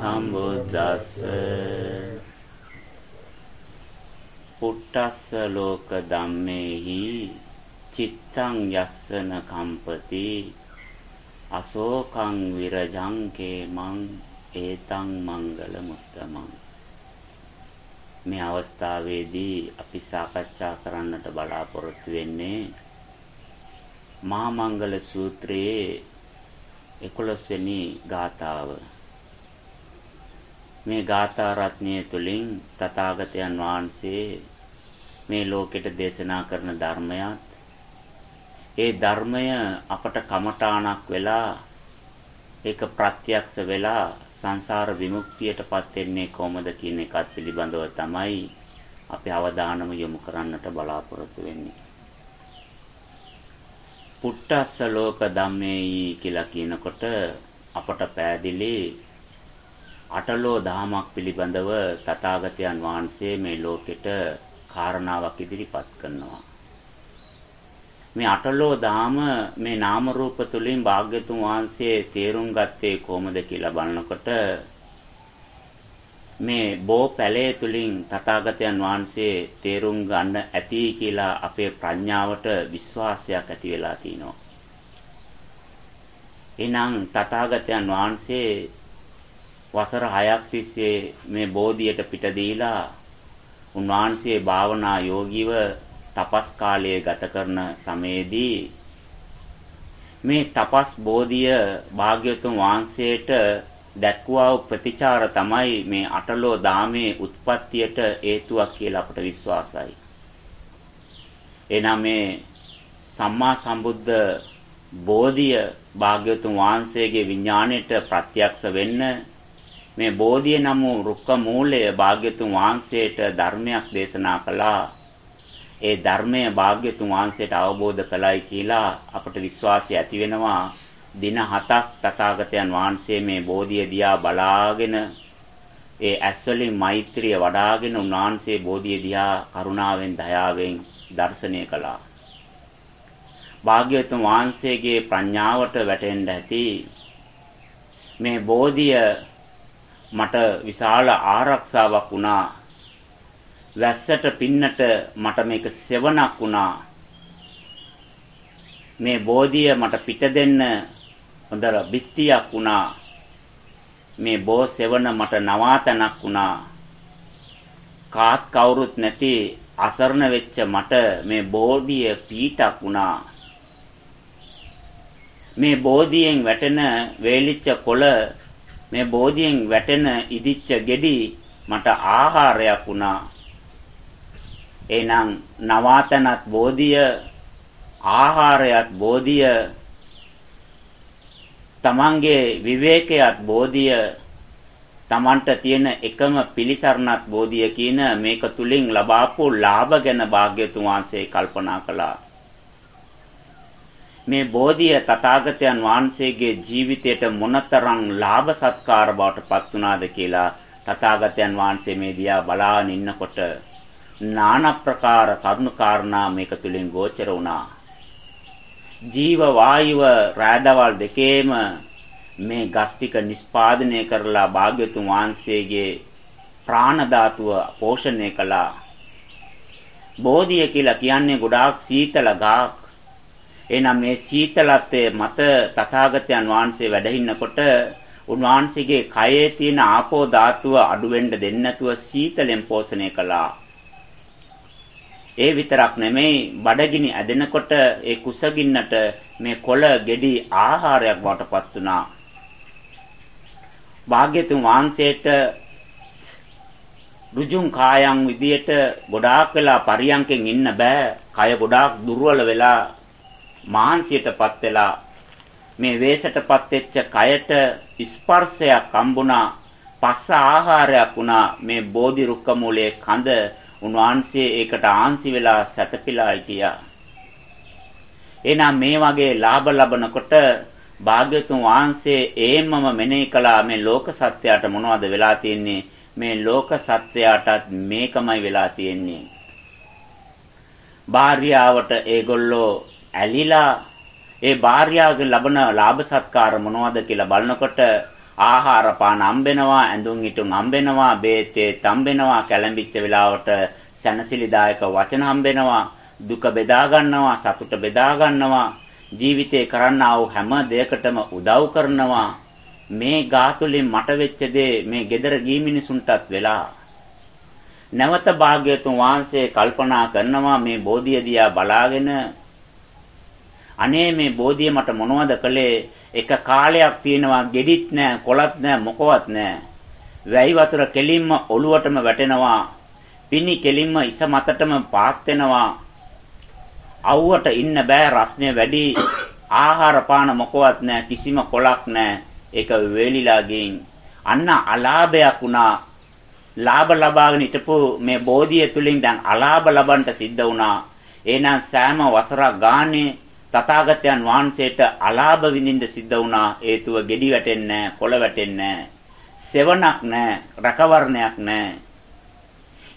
සම්බුද්දස්ස පුට්ටස්ස ලෝක ධම්මේහි චිත්තං යස්සන කම්පති අශෝකං විරජං කේමං ඒතං මංගල මුත්තමං. මේ අවස්ථාවේදී අපි සාකච්ඡා කරන්නට බලාපොරොත්තු වෙන්නේ මහා මංගල සූත්‍රයේ 11 වෙනි ගාථාව. මේ ගාථා රත්නය තුලින් තථාගතයන් වහන්සේ මේ ලෝකෙට දේශනා කරන ධර්මයත් ඒ ධර්මය අපට කමඨාණක් වෙලා ඒක ප්‍රත්‍යක්ෂ වෙලා සංසාර විමුක්තියටපත් වෙන්නේ කොහොමද කියන එකත් පිළිබඳව තමයි අපි අවධානම යොමු කරන්නට බලාපොරොත්තු වෙන්නේ. පුට්ටස්ස ලෝක ධම්මේයි කියලා කියනකොට අපට පෑදිලි අටලෝ දහමක් පිළිබඳව තථාගතයන් වහන්සේ මේ ලෝකෙට කාරණාවක් ඉදිරිපත් කරනවා. මේ අටලෝ දහම මේ නාම රූප තුලින් භාග්‍යතුන් වහන්සේ තේරුම් ගත්තේ කොහොමද කියලා බලනකොට මේ බෝ පැලේ තුලින් තථාගතයන් වහන්සේ තේරුම් ගන්න ඇති කියලා අපේ ප්‍රඥාවට විශ්වාසයක් ඇති වෙලා තිනවා. එනම් තථාගතයන් වහන්සේ වසර 6ක් තිස්සේ මේ බෝධියට පිට දීලා උන්වහන්සේ භාවනා යෝගීව තපස් කාලය ගත කරන සමයේදී මේ තපස් බෝධිය භාග්‍යවතුන් වහන්සේට දැක්වා ප්‍රතිචාර තමයි මේ අටලෝ දාමේ උත්පත්තියට හේතුවක් කියලා අපට විශ්වාසයි. එනනම් මේ සම්මා සම්බුද්ධ බෝධිය භාග්‍යවතුන් වහන්සේගේ විඥාණයට ප්‍රත්‍යක්ෂ වෙන්න මේ බෝධිය නම් වූ රුක්ක මූලය භාග්‍යතුන් වහන්සේට ධර්මයක් දේශනා කළා. ඒ ධර්මය භාග්‍යතුන් වහන්සේට අවබෝධ කළයි කියලා අපට විශ්වාසය ඇති වෙනවා. දින 7ක් තථාගතයන් වහන්සේ මේ බෝධිය දිහා බලාගෙන ඒ ඇස්වලින් මෛත්‍රිය වඩාගෙන උන්වහන්සේ බෝධිය දිහා කරුණාවෙන් දයාවෙන් දර්ශනය කළා. භාග්‍යවතුන් වහන්සේගේ ප්‍රඥාවට වැටෙන්න ඇති මේ බෝධිය මට විශාල ආරක්ෂාවක් වුණා. වැස්සට පින්නට මට මේක සෙවණක් වුණා. මේ බෝධිය මට පිට දෙන්න හොඳ බිත්තියක් වුණා. මේ බෝ සෙවණ මට නවාතනක් වුණා. කාත් කවුරුත් නැති අසරණ වෙච්ච මට මේ බෝධිය පීටක් වුණා. මේ බෝධියෙන් වැටෙන වේලිච්ච කොළ මේ බෝධියෙන් වැටෙන ඉදිච්ච ගෙඩි මට ආහාරයක් වුණා. එහෙනම් නවාතනත් බෝධිය ආහාරයත් බෝධිය තමන්ගේ විවේකයත් බෝධිය තමන්ට තියෙන එකම පිලිසරණත් බෝධිය කියන මේක තුලින් ලබාපු ලාභ ගැන භාග්‍යතුන් වහන්සේ කල්පනා කළා. මේ බෝධිය තථාගතයන් වහන්සේගේ ජීවිතයට මොනතරම් ලාභ සත්කාර බවට පත් වුණාද කියලා තථාගතයන් වහන්සේ මේ දිහා බලාගෙන ඉන්නකොට নানা ප්‍රකාර කරුණු කාරණා මේක තුලින් ගෝචර වුණා. ජීව වායුව රාදවල් දෙකේම මේ ගස් ටික නිස්පාදනය කරලා භාග්‍යතුන් වහන්සේගේ ප්‍රාණ ධාතුව පෝෂණය කළා. බෝධිය කියලා කියන්නේ ගොඩාක් සීතල ගහක්. එහෙනම් මේ සීතලත්වයේ මත තථාගතයන් වහන්සේ වැඩ ඉන්නකොට උන්වහන්සේගේ කයේ තියෙන ආපෝ ධාතුව අඩු වෙන්න දෙන්නේ නැතුව සීතලෙන් පෝෂණය කළා. ඒ විතරක් නෙමෙයි බඩගිනි ඇදෙනකොට ඒ කුසගින්නට මේ කොළ ගෙඩි ආහාරයක් වටපත් වුණා. භාග්‍යතුන් වහන්සේට රුජුං කායන් විදියට ගොඩාක් වෙලා පරියන්කෙන් ඉන්න බෑ. කය ගොඩාක් දුර්වල වෙලා මාංශයටපත් වෙලා මේ වේසටපත් වෙච්ච කයට ස්පර්ශයක් හම්බුණා පස්ස ආහාරයක් වුණා මේ බෝධි රුක්ක මූලයේ කඳ උන්වහන්සේ ඒකට ආන්සි වෙලා සැතපීලා හිටියා. එහෙනම් මේ වගේ ලාභ ලබනකොට භාග්‍යතුන් වහන්සේ ඒමම මෙනෙහි කළා මේ ලෝක සත්‍යයට මොනවද වෙලා තියෙන්නේ මේ ලෝක සත්‍යයටත් මේකමයි වෙලා තියෙන්නේ භාර්යාවට ඒගොල්ලෝ ඇලිලා ඒ භාර්යාවගේ ලබන ලාභ සත්කාර මොනවද කියලා බලනකොට ආහාර පාන හම්බෙනවා ඇඳුම් හිටුම් හම්බෙනවා බේතේ තම්බෙනවා කැළඹිච්ච වෙලාවට සැනසිලිදායක වචන හම්බෙනවා දුක බෙදා ගන්නවා සතුට බෙදා ගන්නවා ජීවිතේ කරන්නා වූ හැම දෙයකටම උදව් කරනවා. මේ ගාතුලින් මට වෙච්ච දේ මේ gedara ගී මිනිසුන්ටත් වෙලා. නැවත භාග්‍යතුන් වහන්සේ කල්පනා කරනවා මේ බෝධිය දිහා බලාගෙන අනේ මේ බෝධිය මට මොනවද කළේ? එක කාලයක් තියෙනවා gedit නෑ කොලත් නෑ මොකවත් නෑ. වැයි වතුර කෙලින්ම ඔලුවටම වැටෙනවා. පිනි කෙලින්ම ඉස මතටම පාත් වෙනවා. අවුවට ඉන්න බෑ රස්නේ වැඩි. ආහාර පාන මොකවත් නෑ කිසිම කොලක් නෑ. ඒක වේලිලා ගින්. අන්න අලාභයක් වුණා. ලාභ ලබාගෙන හිටපු මේ බෝධිය තුලින් දැන් අලාභ ලබන්න සිද්ධ වුණා. එහෙනම් සෑම වසරක් ගානේ තථාගතයන් වහන්සේට අලාභ විඳින්න සිද්ධ වුණා. හේතුව gedi වැටෙන්නේ කොළ වැටෙන්නේ සෙවණක් නැහැ රකවරණයක් නැහැ.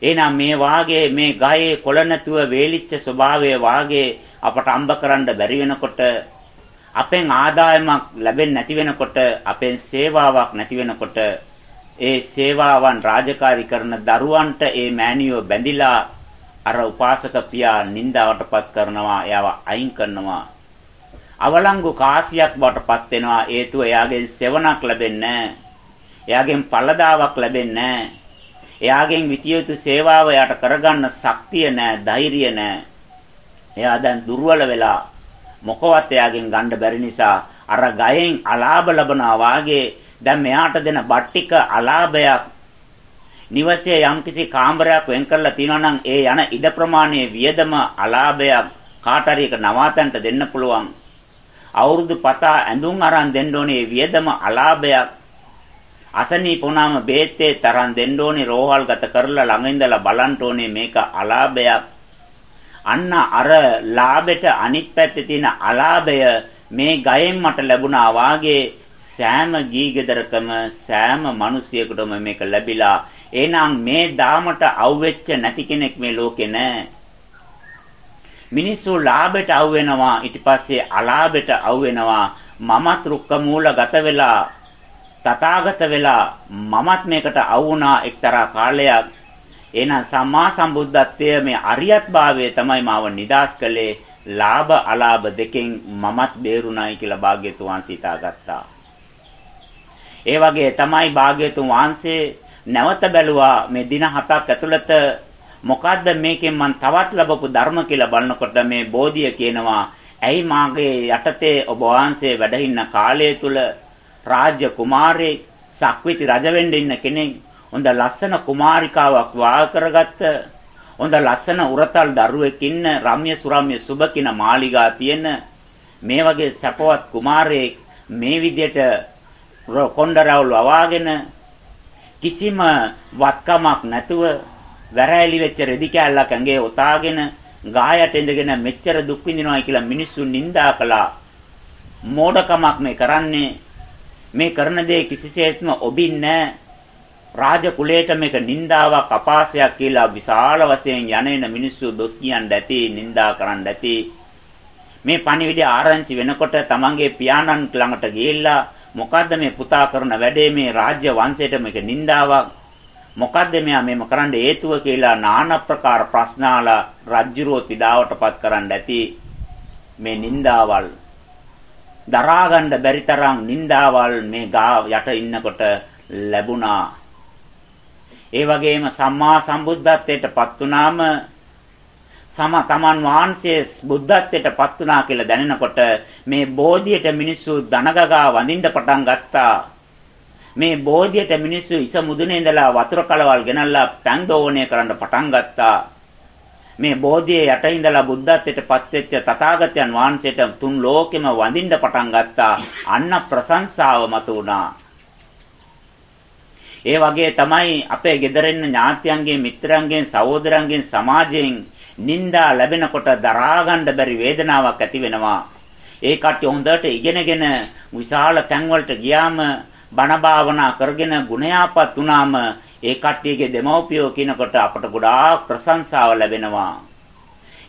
එහෙනම් මේ වාගේ මේ ගහේ කොළ නැතුව වේලිච්ච ස්වභාවය වාගේ අපට අම්බ කරන්න බැරි වෙනකොට අපෙන් ආදායමක් ලැබෙන්නේ නැති වෙනකොට අපෙන් සේවාවක් නැති වෙනකොට ඒ සේවාවන් රාජකාරී කරන දරුවන්ට ඒ මෑණියෝ බැඳිලා අර උපාසක පියා නින්දාවටපත් කරනවා එයාව අයින් කරනවා. අවලංගු කාසියක් බවටපත් වෙනවා. හේතුව එයාගෙන් සෙවණක් ලැබෙන්නේ එයාගෙන් පළදාවක් ලැබෙන්නේ එයාගෙන් විතිය යුතු සේවාව එයාට කරගන්න ශක්තිය නැහැ ධෛර්යය නැහැ. එයා දැන් දුර්වල වෙලා මොකවත් එයාගෙන් ගන්න බැරි නිසා අර ගයෙන් අලාභ ලබනවා වාගේ දැන් මෙයාට දෙන බට්ටික අලාභයක් නිවසේ යම්කිසි කාමරයක් වෙන් කරලා තිනවා නම් ඒ යන ඉඩ ප්‍රමාණයේ වියදම අලාභයක් කාට හරි එක නවාතන්ට දෙන්න පුළුවන්. අවුරුදු පතා ඇඳුම් අරන් දෙන්න ඕනේ වියදම අලාභයක්. අසනීප වුණාම බේත්තේ තරම් දෙන්න ඕනේ රෝහල් ගත කරලා ළඟ ඉඳලා බලන්න ඕනේ මේක අලාභයක්. අන්න අර ලාභෙට අනිත් පැත්තේ තියෙන අලාභය මේ ගයෙන් මට ලැබුණා වාගේ සෑම ගීගෙදරකම සෑම මිනිසියෙකුටම මේක ලැබිලා එහෙනම් මේ දාමට අවුෙච්ච නැති කෙනෙක් මේ ලෝකේ නැහැ මිනිස්සු ලාභයට අවු වෙනවා ඊට පස්සේ අලාභයට අවු වෙනවා මමත් රුක්ක මූලගත වෙලා තථාගත වෙලා මමත් මේකට අවු වුණා එක්තරා කාලයක්. එහෙනම් සම්මා සම්බුද්ධත්වයේ මේ අරියත් භාවය තමයි මාව නිදාස් කළේ. ලාභ අලාභ දෙකෙන් මමත් බේරුණායි කියලා භාග්‍යතුන් වහන්සේ හිතාගත්තා. ඒ වගේ තමයි භාග්‍යතුන් වහන්සේ නැවත බැලුවා මේ දින හතක් ඇතුළත මොකද්ද මේකෙන් මම තවත් ලැබපු ධර්ම කියලා බලනකොට මේ බෝධිය කියනවා ඇයි මාගේ යටතේ ඔබ වහන්සේ වැඩ ඉන්න කාලය තුල රාජ්‍ය කුමාරයෙක් සක්විති රජ වෙන්න ඉන්න කෙනෙක්? හොඳ ලස්සන කුමාරිකාවක් වා කරගත්ත හොඳ ලස්සන උරතල් දරුවෙක් ඉන්න රම්‍ය සුරම්‍ය සුබකින මාලිගා තියෙන මේ වගේ සපවත් කුමාරයෙක් මේ විදියට කොණ්ඩරවුල් වවාගෙන කිසිම වත්කමක් නැතුව වැරෑලි වෙච්ච රෙදි කෑල්ලක් ඇඟේ ඔතාගෙන ගායට ඉඳගෙන මෙච්චර දුක් විඳිනවා කියලා මිනිස්සු නිඳා කළා. මෝඩකමක් මේ කරන්නේ. මේ කරන දේ කිසිසේත්ම ඔබින්නේ රාජ කුලයට මේක නින්දාවක් අපාසයක් කියලා විශාල වශයෙන් යන්නේන මිනිස්සු දොස් කියන්න ඇති නින්දා කරන්න ඇති. මේ පණිවිඩය ආරංචි වෙනකොට තමන්ගේ පියාණන් ළඟට ගිහිල්ලා මොකද්ද මේ පුතා කරන වැඩේ? මේ රාජ්‍ය වංශයට මේක නින්දාවක්. මොකද්ද මෙයා මේම කරන්න හේතුව කියලා নানা ප්‍රකාර ප්‍රශ්න අහලා රජ්ජුරුව තිඩාවටපත් කරන්න ඇති. මේ නින්දාවල්. දරා ගන්න බැරි තරම් නින්දාවල් මේ ගා යට ඉන්නකොට ලැබුණා. ඒ වගේම සම්මා සම්බුද්ධත්වයටපත් වුනාම සම තමන් වහන්සේ බුද්ධත්වයටපත් වුණා කියලා දැනෙනකොට මේ බෝධියට මිනිස්සු දනගගා වඳින්න පටන් ගත්තා මේ බෝධියට මිනිස්සු ඉස මුදුනේ ඉඳලා වතුර කලවල් ගෙනල්ලා පැන් දෝවණය කරන්න පටන් ගත්තා. මේ බෝධියේ යට ඉඳලා බුද්ධත්වයට පත්වෙච්ච තථාගතයන් වහන්සේට තුන් ලෝකෙම වඳින්න පටන් ගත්තා. අන්න ප්‍රශංසාව මත උනා. ඒ වගේ තමයි අපේ ගෙදරින් ඥාත්‍යයන්ගෙන් මිත්‍රයන්ගෙන් සහෝදරයන්ගෙන් සමාජයෙන් නිന്ദා ලැබෙනකොට දරා ගන්න බැරි වේදනාවක් ඇති වෙනවා. ඒ කට්ටිය හොඳට ඉගෙනගෙන විශාල තැන්වලට ගියාම බණ භාවනා කරගෙන ගුණයාපත් වුණාම ඒ කට්ටියගේ දෙමව්පියෝ කියනකොට අපට ගොඩාක් ප්‍රශංසාව ලැබෙනවා.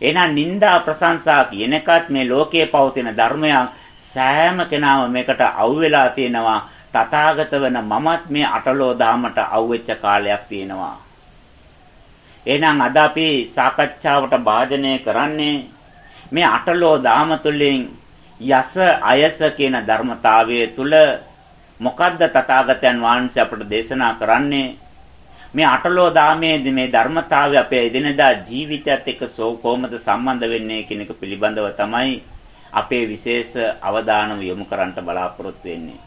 එහෙනම් නිന്ദා ප්‍රශංසා කියන එකත් මේ ලෝකයේ පවතින ධර්මයක් සෑම කෙනාම මේකට අවු වෙලා තියෙනවා. තථාගත වෙන මමත් මේ අටලෝ දාමට අවු වෙච්ච කාලයක් තියෙනවා. එහෙනම් අද අපි සාකච්ඡාවට භාජනය කරන්නේ මේ අටලෝ දාම තුළින් යස අයස කියන ධර්මතාවය තුල මොකද්ද තථාගතයන් වහන්සේ අපට දේශනා කරන්නේ මේ අටලෝ දාමේ මේ ධර්මතාවය අපේ එදිනදා ජීවිතයත් එක්ක කොහොමද සම්බන්ධ වෙන්නේ කියන එක පිළිබඳව තමයි අපේ විශේෂ අවධානම යොමු කරන්න බලාපොරොත්තු වෙන්නේ.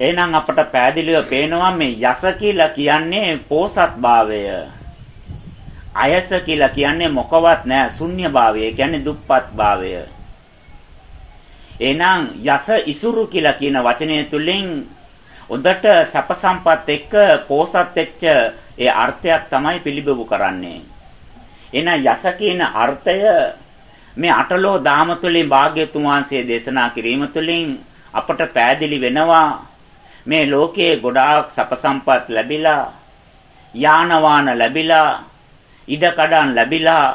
එහෙනම් අපට පැහැදිලිව පේනවා මේ යස කියලා කියන්නේ පෝසත්භාවය. අයස කියලා කියන්නේ මොකවත් නැහැ ශුන්‍යභාවය. ඒ කියන්නේ දුප්පත්භාවය. එහෙනම් යස ඉසුරු කියලා කියන වචනය තුලින් උදට සැප සම්පත් එක්ක පෝසත් වෙච්ච ඒ අර්ථයක් තමයි පිළිබිඹු කරන්නේ. එහෙනම් යස කියන අර්ථය මේ අටලෝ දාම තුලින් භාග්‍යතුන් වහන්සේ දේශනා කිරීම තුලින් අපට පෑදිලි වෙනවා මේ ලෝකයේ ගොඩාක් සැප සම්පත් ලැබිලා යාන වාහන ලැබිලා ඉඩ කඩන් ලැබිලා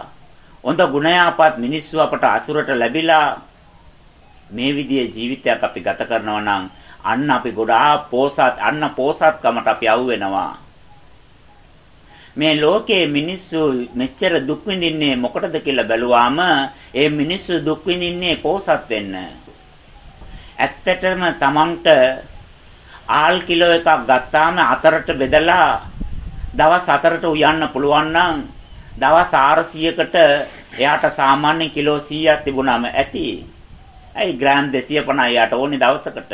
හොඳ ගුණයාපත් මිනිස්සු අපට අසුරට ලැබිලා මේ විදිහේ ජීවිතයක් අපි ගත කරනවා නම් අන්න අපි ගොඩාක් පෝසත් අන්න පෝසත්කමට අපි අවු වෙනවා. මේ ලෝකයේ මිනිස්සු මෙච්චර දුක් විඳින්නේ මොකටද කියලා බැලුවාම ඒ මිනිස්සු දුක් විඳින්නේ පෝසත් වෙන්න. ඇත්තටම Tamanට ආල් කිලෝ එකක් ගත්තාම අතරට බෙදලා දවස් හතරට උයන්න පුළුවන් නම් දවස් 400කට එයාට සාමාන්‍ය කිලෝ 100ක් තිබුණාම ඇති. ඇයි ග්‍රෑම් 250 යට ඕනේ දවසකට.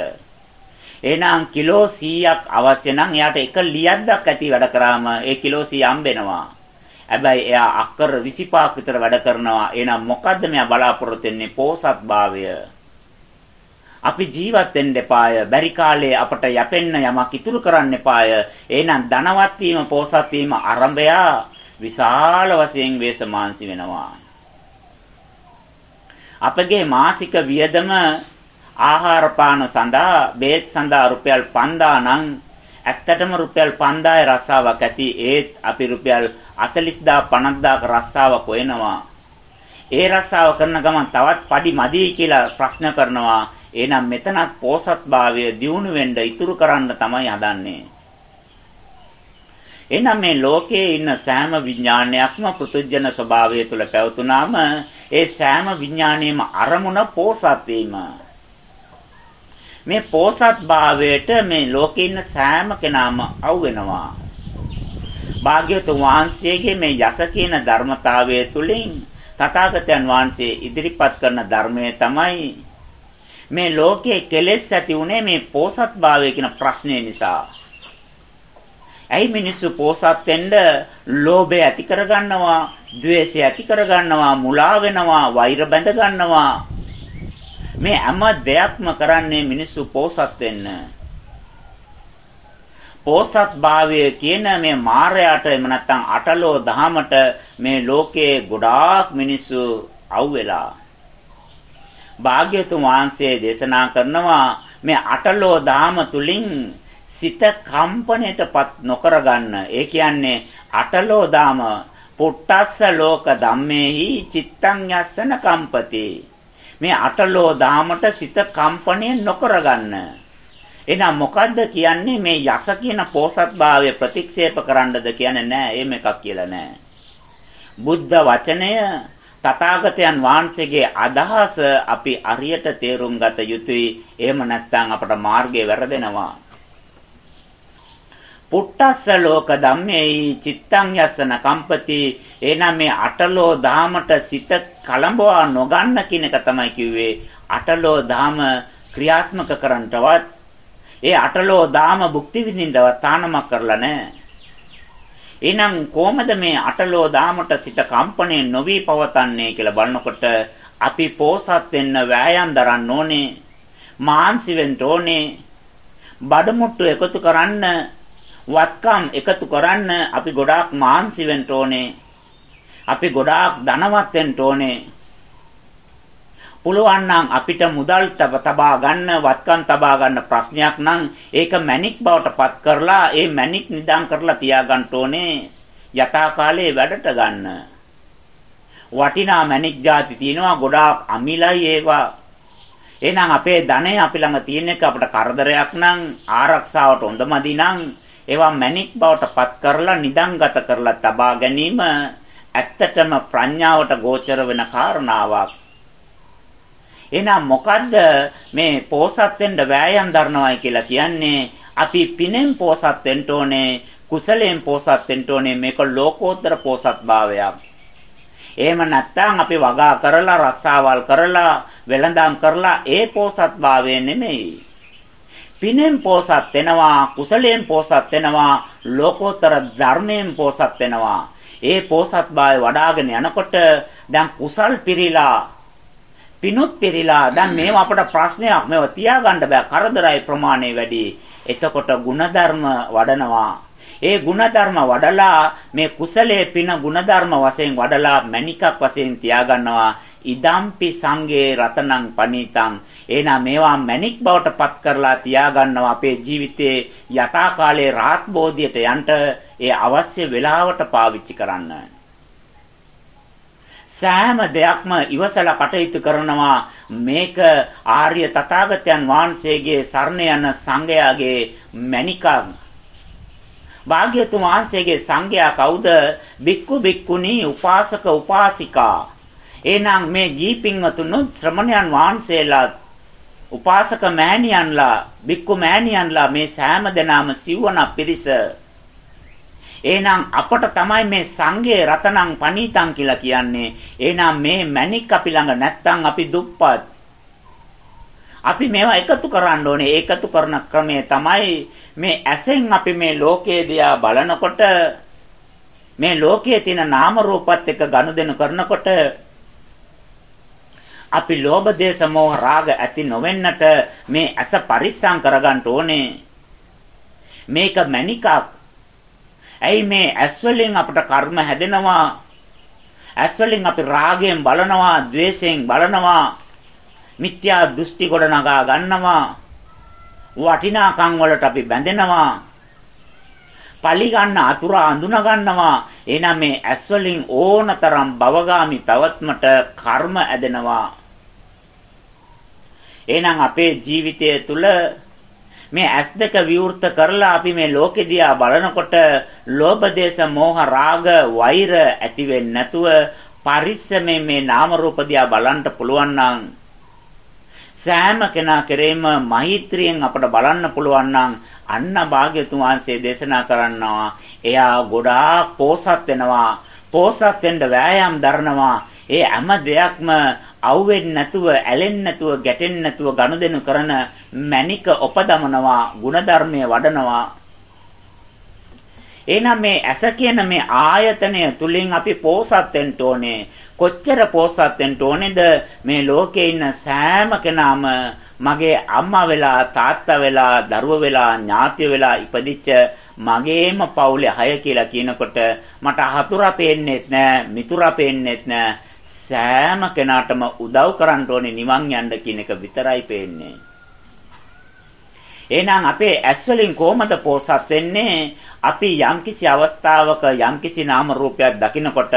එහෙනම් කිලෝ 100ක් අවශ්‍ය නම් එයාට එක ලියද්දක් ඇති වැඩ කරාම ඒ කිලෝ 100 හම්බෙනවා. හැබැයි එයා අක්කර 25ක් විතර වැඩ කරනවා. එහෙනම් මොකද්ද මෙයා බලාපොරොත්තු වෙන්නේ? පෝසත්භාවය. අපි ජීවත් වෙන්න එපාය. බැරි කාලේ අපට යැපෙන්න යමක් ඉතුරු කරන්න එපාය. එහෙනම් ධනවත් වීම, පෝසත් වීම ආරම්භය විශාල වශයෙන් වේසමාංශි වෙනවා. අපගේ මාසික වියදම ආහාර පාන සඳහා බේත් සඳහා රුපියල් 5000 නම් ඇත්තටම රුපියල් 5000 රස්සාවක් ඇති ඒත් අපි රුපියල් 40000 50000ක රස්සාවක් හොයනවා ඒ රස්සාව කරන ගමන් තවත් padi මදි කියලා ප්‍රශ්න කරනවා එහෙනම් මෙතනත් පෝසත්භාවය දියුණු වෙන්න ඉතුරු කරන්න තමයි හදන්නේ එහෙනම් මේ ලෝකයේ ඉන්න සෑම විඥානයක්ම පෘතුජන ස්වභාවය තුළ පැවතුනාම ඒ සෑම විඥානයේම අරමුණ පෝසත් වීම මේ පෝසත් භාවයට මේ ලෝකේ ඉන්න සෑම කෙනාම අවු වෙනවා. භාග්‍යවතුන් වහන්සේගේ මේ යස කියන ධර්මතාවය තුළින් තථාගතයන් වහන්සේ ඉදිරිපත් කරන ධර්මය තමයි මේ ලෝකයේ කෙලෙස් ඇති උනේ මේ පෝසත් භාවය කියන ප්‍රශ්නේ නිසා. ඇයි මිනිස්සු පෝසත් වෙන්න ලෝභය ඇති කරගන්නවා, ద్వේෂය ඇති කරගන්නවා, මුලා වෙනවා, වෛර බැඳ ගන්නවා, මේ හැම දෙයක්ම කරන්නේ මිනිස්සු පෝසත් වෙන්න. පෝසත් භාවය කියන මේ මායයට එහෙම නැත්නම් අටලෝ දහමට මේ ලෝකයේ ගොඩාක් මිනිස්සු අවුවෙලා. භාග්‍යතුන් වහන්සේ දේශනා කරනවා මේ අටලෝ දහම තුලින් සිත කම්පණයටපත් නොකර ගන්න. ඒ කියන්නේ අටලෝ දාම පුට්ටස්ස ලෝක ධම්මේහි චිත්තං යස්සන කම්පති මේ අටලෝ දාමට සිත කම්පණය නොකර ගන්න. එහෙනම් මොකද්ද කියන්නේ මේ යස කියන පෝසත්භාවය ප්‍රතික්ෂේප කරන්නද කියන්නේ නෑ එහෙම එකක් කියලා නෑ. බුද්ධ වචනය තථාගතයන් වහන්සේගේ අදහස අපි අරියට තේරුම් ගත යුතුයි. එහෙම නැත්නම් අපට මාර්ගය වැරදෙනවා. පුට්ටස්ස ලෝක ධම්මේයි චිත්තං යස්සන කම්පති එනම් මේ අටලෝ ධාමට සිත කලඹවා නොගන්න කියන එක තමයි කිව්වේ අටලෝ ධාම ක්‍රියාත්මක කරන්නටවත් ඒ අටලෝ ධාම භුක්ති විඳින්නවත් තානමක් කරලා නැහැ එහෙනම් කොහොමද මේ අටලෝ ධාමට සිත කම්පණය නොවි පවතන්නේ කියලා බලනකොට අපි පෝසත් වෙන්න වෑයම් දරන්න ඕනේ මාන්සි වෙන්න ඕනේ බඩමුට්ටු එකතු කරන්න වත්කම් එකතු කරන්න අපි ගොඩාක් මාන්සි වෙන්න ඕනේ. අපි ගොඩාක් ධනවත් වෙන්න ඕනේ. පුළුවන් නම් අපිට මුදල් තබා ගන්න වත්කම් තබා ගන්න ප්‍රශ්නයක් නම් ඒක මැණික් බවට පත් කරලා ඒ මැණික් නිදන් කරලා තියාගන්න ඕනේ යථා කාලයේ වැඩට ගන්න. වටිනා මැණික් ಜಾති තියෙනවා ගොඩාක් අමිලයි ඒවා. එහෙනම් අපේ ධනය අපි ළඟ තියෙන එක අපිට කරදරයක් නම් ආරක්ෂාවට හොඳමදි නම් ඒවා මැණික් බවට පත් කරලා නිදන්ගත කරලා තබා ගැනීම ඇත්තටම ප්‍රඥාවට ගෝචර වෙන කාරණාවක්. එහෙනම් මොකද්ද මේ පෝසත් වෙන්න වෑයම් දරනවායි කියලා කියන්නේ? අපි පිනෙන් පෝසත් වෙන්න ඕනේ, කුසලයෙන් පෝසත් වෙන්න ඕනේ. මේක ලෝකෝත්තර පෝසත් භාවයක්. එහෙම නැත්නම් අපි වගා කරලා රස්සාවල් කරලා වෙළඳාම් කරලා ඒ පෝසත් භාවය නෙමෙයි. පිනෙන් පෝසත් වෙනවා, කුසලයෙන් පෝසත් වෙනවා, ලෝකෝත්තර ධර්මයෙන් පෝසත් වෙනවා. ඒ පෝසත් භාවය වඩ아가න යනකොට දැන් කුසල් පිරීලා පිනුත් පිරීලා. දැන් මේව අපට ප්‍රශ්නයක්. මේව තියාගන්න බෑ. කරදරයි ප්‍රමාණය වැඩි. එතකොට ಗುಣධර්ම වඩනවා. ඒ ಗುಣධර්ම වඩලා මේ කුසලයේ පින ಗುಣධර්ම වශයෙන් වඩලා මණිකක් වශයෙන් තියාගන්නවා. ඉදම්පි සංගේ රතනං පනීතං. එහෙනම් මේවා මණික් බවට පත් කරලා තියාගන්නවා. අපේ ජීවිතයේ යථා කාලයේ රාහත් බෝධියට යන්ට ඒ අවශ්‍ය වෙලාවට පාවිච්චි කරන්න. සෑම දෙයක්ම ඉවසලා කටයුතු කරනවා. මේක ආර්ය තථාගතයන් වහන්සේගේ සරණ යන සංඝයාගේ මණිකක් භාග්‍යතුන් වහන්සේගේ සංඝයා කවුද? බික්කු බික්කුණී උපාසක උපාසිකා. එහෙනම් මේ ගීපින්වතුන් ශ්‍රමණයන් වහන්සේලා උපාසක මෑණියන්ලා බික්කු මෑණියන්ලා මේ සෑම දෙනාම සිවණ පිරිස එහෙනම් අපට තමයි මේ සංඝේ රතනං පනීතං කියලා කියන්නේ. එහෙනම් මේ මණික් අපි ළඟ නැත්තම් අපි දුප්පත්. අපි මේවා එකතු කරන්න ඕනේ. ඒකතු කරන ක්‍රමය තමයි මේ ඇසෙන් අපි මේ ලෝකයේ දිහා බලනකොට මේ ලෝකයේ තියෙන නාම රූපات එක්ක ගනුදෙනු කරනකොට අපි ලෝභ දේශ මොහ රාග ඇති නොවෙන්නට මේ ඇස පරිස්සම් කරගන්න ඕනේ මේක මණිකක් ඇයි මේ ඇස් වලින් අපට කර්ම හැදෙනවා? ඇස් වලින් අපි රාගයෙන් බලනවා, ద్వේෂයෙන් බලනවා. මිත්‍යා දෘෂ්ටි ගොඩනගා ගන්නවා. වටිනාකම් වලට අපි බැඳෙනවා. පලි ගන්න අතුරු අඳුන ගන්නවා. එහෙනම් මේ ඇස් වලින් ඕනතරම් භවගාමි පැවැත්මට කර්ම ඇදෙනවා. එහෙනම් අපේ ජීවිතය තුළ මේ ඇස් දෙක විවෘත කරලා අපි මේ ලෝකෙ දිහා බලනකොට ලෝභ දේශ මොහ රාග වෛර ඇති වෙන්නේ නැතුව පරිස්සමෙන් මේ නාම රූප දිහා බලන්න පුළුවන් නම් සෑම කෙනා කෙරෙහිම මෛත්‍රියෙන් අපට බලන්න පුළුවන් නම් අන්න භාග්‍යතුන් වහන්සේ දේශනා කරනවා එයා ගොඩාක් පෝසත් වෙනවා. පෝසත් වෙන්න වෑයම් දරනවා. ඒ හැම දෙයක්ම අවුෙන්නේ නැතුව, ඇලෙන්නේ නැතුව, ගැටෙන්නේ නැතුව ගනුදෙනු කරන මණික උපදමනවා, ಗುಣධර්මයේ වඩනවා. එහෙනම් මේ ඇස කියන මේ ආයතනය තුලින් අපි පෝසත් වෙන්න ඕනේ. කොච්චර පෝසත් වෙන්න ඕනේද මේ ලෝකේ ඉන්න සෑම කෙනාම මගේ අම්මා වෙලා තාත්තා වෙලා දරුව වෙලා ඥාතිය වෙලා ඉපදිච්ච මගේම පවුලේ හය කියලා කියනකොට මට හතුරා පේන්නෙත් නෑ මිතුරා පේන්නෙත් නෑ සෑම කෙනාටම උදව් කරන්න ඕනේ නිවන් යන්න කියන එක විතරයි පේන්නේ. එහෙනම් අපේ ඇස් වලින් කොහමද පෝසත් වෙන්නේ? අපි යම්කිසි අවස්ථාවක යම්කිසි නාම රූපයක් දකිනකොට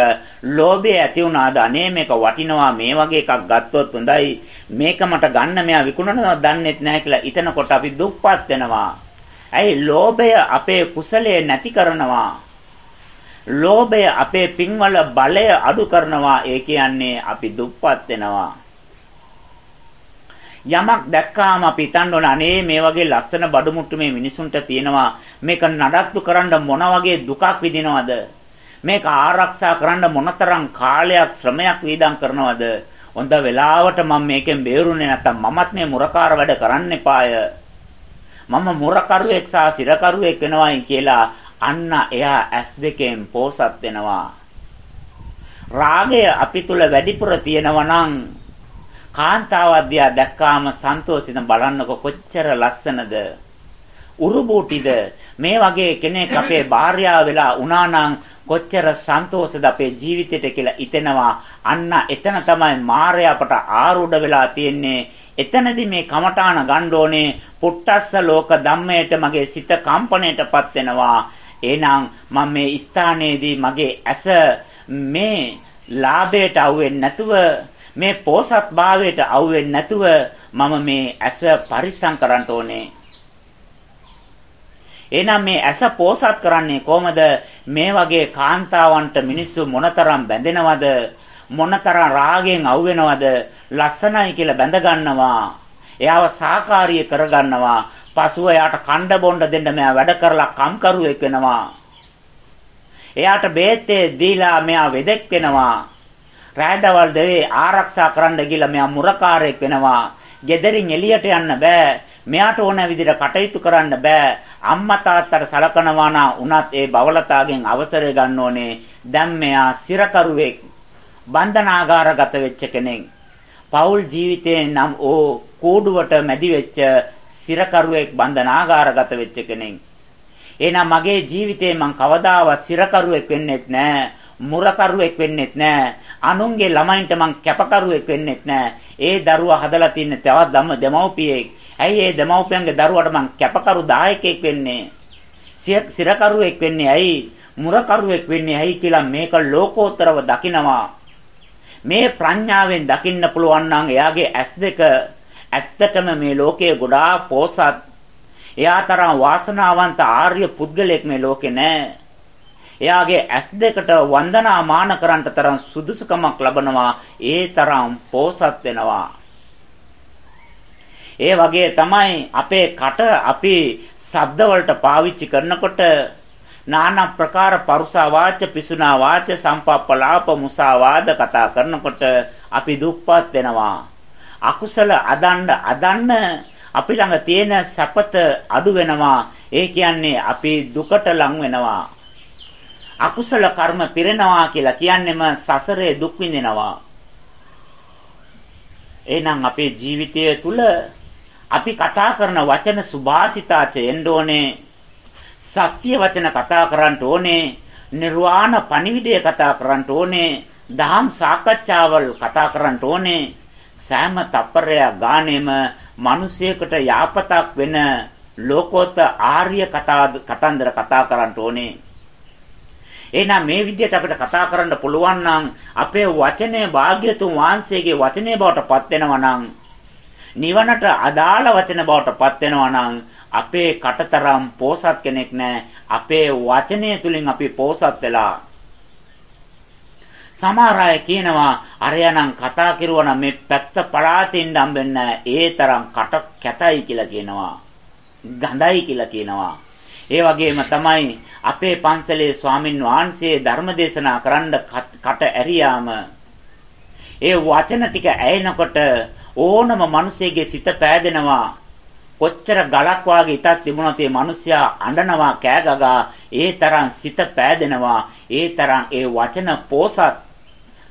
ලෝභය ඇති වුණාද අනේ මේක වටිනවා මේ වගේ එකක් ගත්තොත් හොඳයි මේක මට ගන්න මෙයා විකුණනවා දන්නෙත් නැහැ කියලා ඉතනකොට අපි දුක්පත් වෙනවා. ඇයි ලෝභය අපේ කුසලයේ නැති කරනවා. ලෝභය අපේ පින්වල බලය අඩු කරනවා. ඒ කියන්නේ අපි දුප්පත් වෙනවා. යමක් දැක්කාම අපි හිතන්න ඕන අනේ මේ වගේ ලස්සන බඩු මුට්ටු මේ මිනිසුන්ට තියෙනවා. මේක නඩත්තු කරන්න මොන වගේ දුකක් විඳිනවද? මේක ආරක්ෂා කරන්න මොනතරම් කාලයක් ශ්‍රමයක් වේදම් කරනවද? හොඳ වෙලාවට මම මේකෙන් බේරුනේ නැත්තම් මමත් මේ මුරකාර වැඩ කරන්න එපාය. මම මුරකරුවෙක් සහ සිරකරුවෙක් වෙනවයි කියලා අන්න එයා ඇස් දෙකෙන් පෝසත් වෙනවා. රාගය අපි තුල වැඩිපුර තියෙනවා නම් කාන්තාව අධ්‍යා දැක්කාම සන්තෝෂින බලන්නකො කොච්චර ලස්සනද. උරුබෝටිද? මේ වගේ කෙනෙක් අපේ භාර්යාව වෙලා උනානම් කොච්චර සන්තෝෂද අපේ ජීවිතේට කියලා හිතෙනවා. අන්න එතන තමයි මායя අපට ආරූඪ වෙලා තියෙන්නේ. එතනදී මේ කමඨාන ගන්න ඕනේ. පුට්ටස්ස ලෝක ධම්මයට මගේ සිත කම්පණයටපත් වෙනවා. එහෙනම් මම මේ ස්ථානයේදී මගේ ඇස මේ ලාභයට අවුෙන්නේ නැතුව මේ පෝසත් භාවයට අවුෙන්නේ නැතුව මම මේ ඇස පරිස්සම් කරන්න ඕනේ එහෙනම් මේ ඇස පෝසත් කරන්නේ කොහමද? මේ වගේ කාන්තාවන්ට මිනිස්සු මොනතරම් බැඳෙනවද? මොනතරම් රාගයෙන් අවුවෙනවද? ලස්සනයි කියලා බැඳ ගන්නවා. එයාව සාකාරීය කරගන්නවා. පසුව එයාට කණ්ඩ බොණ්ඩ දෙන්න මෙයා වැඩ කරලා කම්කරුවෙක් වෙනවා. එයාට බේත්තේ දීලා මෙයා වෙදෙක් වෙනවා. රෑදවල් දෙවේ ආරක්ෂා කරන්න ගිහලා මෙයා මුරකාරයෙක් වෙනවා. ගෙදරින් එළියට යන්න බෑ. මෙයාට ඕන විදිහට කටයුතු කරන්න බෑ. අම්මා තාත්තට සලකනවා නා උනත් ඒ බවලතාගෙන් අවසරය ගන්න ඕනේ. දැන් මෙයා සිරකරුවෙක් බන්ධනාගාරගත වෙච්ච කෙනෙක්. පෞල් ජීවිතේ නම් ඕ කෝඩුවට මැදි වෙච්ච සිරකරුවෙක් බන්ධනාගාරගත වෙච්ච කෙනෙක්. එහෙනම් මගේ ජීවිතේ මං කවදාවත් සිරකරුවෙක් වෙන්නෙත් නෑ. මුරකරුවෙක් වෙන්නෙත් නෑ. අනුන්ගේ ළමයින්ට මං කැපකරුවෙක් වෙන්නෙත් නෑ. ඒ දරුවා හදලා තින්න තවත් දෙමව්පියෙක්. ඇයි ඒ දෙමව්පියන්ගේ දරුවට මං කැපකරු දායකයෙක් වෙන්නේ? සිරකරුවෙක් වෙන්නේ ඇයි? මුරකරුවෙක් වෙන්නේ ඇයි කියලා මේක ලෝකෝත්තරව දකිනවා. මේ ප්‍රඥාවෙන් දකින්න පුළුවන් නම් එයාගේ ඇස් දෙක ඇත්තටම මේ ලෝකයේ ගොඩාක් පෝසත් එයා තරම් වාසනාවන්ත ආර්ය පුද්ගලයෙක් මේ ලෝකේ නැහැ. එයාගේ ඇස් දෙකට වන්දනා මාන කරන්නට තරම් සුදුසුකමක් ලබනවා. ඒ තරම් පෝසත් වෙනවා. ඒ වගේ තමයි අපේ කට අපි ශබ්ද වලට පාවිච්චි කරනකොට নানা ප්‍රකාර පරුසා වාච පිසුනා වාච සම්පප්පලාප මුසාවාද කතා කරනකොට අපි දුප්පත් වෙනවා අකුසල අදණ්ඩ අදන්න අපි ළඟ තියෙන සැපත අඩු වෙනවා ඒ කියන්නේ අපි දුකට ලං වෙනවා අකුසල කර්ම පිරෙනවා කියලා කියන්නේම සසරේ දුක් විඳිනවා එහෙනම් අපේ ජීවිතය තුළ අපි කතා කරන වචන සුභාසිතාච එන්න ඕනේ. සත්‍ය වචන කතා කරන්න ඕනේ. නිර්වාණ පණිවිඩය කතා කරන්න ඕනේ. දහම් සාකච්ඡාවල් කතා කරන්න ඕනේ. සෑම තප්පරයක් ගානෙම මිනිසෙකුට යාපතක් වෙන ලෝකෝත්තර ආර්ය කතා කතන්දර කතා කරන්න ඕනේ. එහෙනම් මේ විදිහට අපිට කතා කරන්න පුළුවන් නම් අපේ වචනේ භාග්‍යතුන් වහන්සේගේ වචනේ බවට පත් වෙනවා නම් නිවනට අදාළ වචන බවට පත් වෙනවා නම් අපේ කටතරම් පෝසත් කෙනෙක් නැහැ. අපේ වචනය තුලින් අපි පෝසත් වෙලා. සමහර අය කියනවා අරයනම් කතා කරුවා නම් මේ පැත්ත පළාතින් හම්බෙන්න ඒ තරම් කට කැතයි කියලා කියනවා. ගඳයි කියලා කියනවා. ඒ වගේම තමයි අපේ පන්සලේ ස්වාමින් වහන්සේ ධර්ම දේශනා කරන්න කට ඇරියාම ඒ වචන ටික ඇයෙනකොට ඕනම මිනිසෙගේ සිත පෑදෙනවා. කොච්චර ගලක් වාගේ ඉතක් තිබුණත් මේ මිනිසයා අඬනවා කෑගගා ඒ තරම් සිත පෑදෙනවා. ඒ තරම් ඒ වචන පෝසත්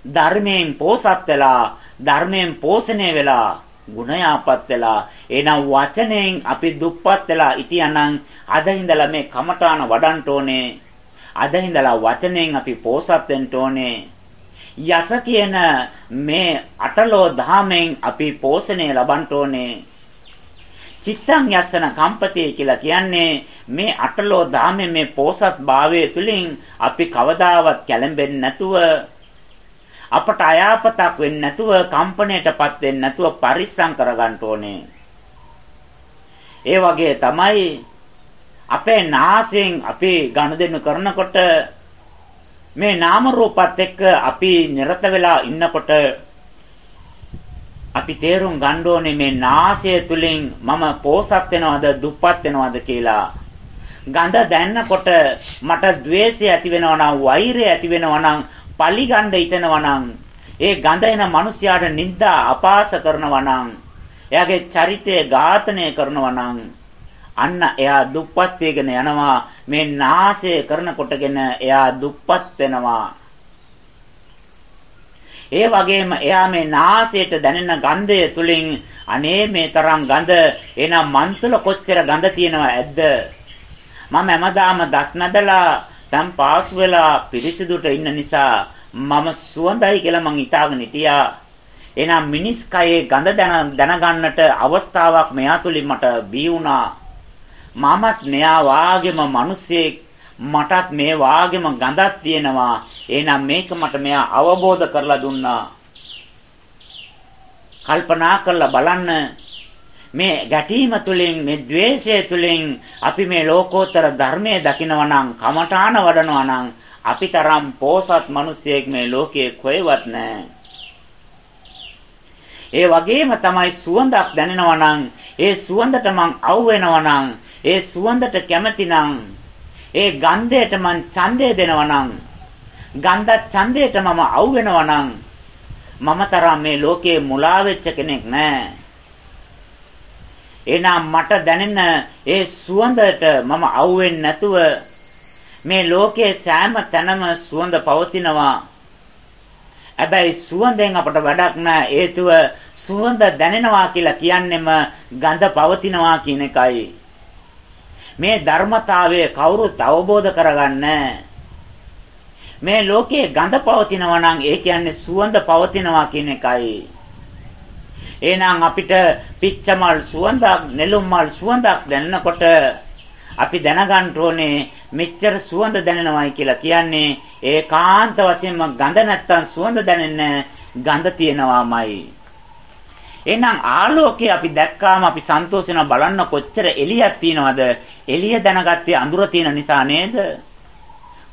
ධර්මයෙන් පෝසත් වෙලා ධර්මයෙන් පෝෂණය වෙලා ගුණයාපත් වෙලා එනම් වචනයෙන් අපි දුප්පත් වෙලා ඉතියනම් අද ඉඳලා මේ කමඨාන වඩන්න ඕනේ අද ඉඳලා වචනයෙන් අපි පෝසත් වෙන්න ඕනේ යස කියන මේ අටලෝ දහමෙන් අපි පෝෂණය ලබන්න ඕනේ. චිත්තං යස්සන කම්පතිය කියලා කියන්නේ මේ අටලෝ දහමේ මේ පෝසත් භාවය තුලින් අපි කවදාවත් කැළඹෙන්නේ නැතුව අපට අයාපතක් වෙන්නේ නැතුව කම්පණයටපත් වෙන්නේ නැතුව පරිස්සම් කරගන්න ඕනේ. ඒ වගේ තමයි අපේ නාසයෙන් අපි ගනුදෙනු කරනකොට මේ නාම රූපات එක්ක අපි නිරත වෙලා ඉන්නකොට අපි තේරුම් ගන්න ඕනේ මේ නාසය තුලින් මම පෝසත් වෙනවද දුප්පත් වෙනවද කියලා. ගඳ දැන්නකොට මට द्वේෂය ඇති වෙනවා නම් වෛරය ඇති වෙනවා නම් පලිගන්න හිතෙනවා නම් ඒ ගඳ එන මිනිස්යාට නිନ୍ଦා අපාස කරනවා නම් එයාගේ චරිතය ඝාතනය කරනවා නම් අන්න එයා දුප්පත් වෙගෙන යනවා. මේ නාසය කරන කොටගෙන එයා දුප්පත් වෙනවා. ඒ වගේම එයා මේ නාසයට දැනෙන ගන්ධය තුලින් අනේ මේ තරම් ගඳ එනම් මන් තුල කොච්චර ගඳ තියෙනව ඇද්ද මම හැමදාම දත් නැදලා දැන් පාසු වෙලා පිරිසිදුට ඉන්න නිසා මම සුවඳයි කියලා මං හිතාගෙන හිටියා එහෙනම් මිනිස් කයේ ගඳ දැනගන්නට අවස්ථාවක් මෙයා තුලින් මට බී වුණා මමත් මෙයා වාගේම මිනිස්සෙක් මටත් මේ වාගේම ගඳක් තියෙනවා. එහෙනම් මේක මට මෙයා අවබෝධ කරලා දුන්නා. කල්පනා කරලා බලන්න මේ ගැටීම තුලින් මේ द्वේෂය තුලින් අපි මේ ලෝකෝත්තර ධර්මයේ දකිනවා නම් කමඨාන වඩනවා නම් අපි තරම් පෝසත් මිනිසෙක් මේ ලෝකයේ කොහෙවත් නැහැ. ඒ වගේම තමයි සුවඳක් දැනෙනවා නම් ඒ සුවඳට මං අවු වෙනවා නම් ඒ සුවඳට කැමති නම් ඒ ගන්ධයට මං ඡන්දය දෙනවා නම් ගන්ධ ඡන්දයට මම අවු වෙනවා නම් මම තරම් මේ ලෝකේ මුලා වෙච්ච කෙනෙක් නෑ. එහෙනම් මට දැනෙන ඒ සුවඳට මම අවු නැතුව මේ ලෝකයේ සෑම තැනම සුවඳ පවතිනවා. හැබැයි සුවඳෙන් අපට වැඩක් නෑ. හේතුව සුවඳ දැනෙනවා කියලා කියන්නෙම ගඳ පවතිනවා කියන එකයි. මේ ධර්මතාවය කවුරුත් අවබෝධ කරගන්නේ මේ ලෝකයේ ගඳ පවතිනවා නම් ඒ කියන්නේ සුවඳ පවතිනවා කියන එකයි. එහෙනම් අපිට පිච්චමල් සුවඳක්, නෙළුම් මල් සුවඳක් දැනෙනකොට අපි දැනගන්න ඕනේ මෙච්චර සුවඳ දැනෙනවයි කියලා. කියන්නේ ඒකාන්ත වශයෙන්ම ගඳ නැත්තම් සුවඳ දැනෙන්නේ ගඳ තියෙනවාමයි. එහෙනම් ආලෝකය අපි දැක්කාම අපි සන්තෝෂ වෙනවා. බලන්න කොච්චර එළියක් තියනවද? එළිය දැනගත්තේ අඳුර තියෙන නිසා නේද?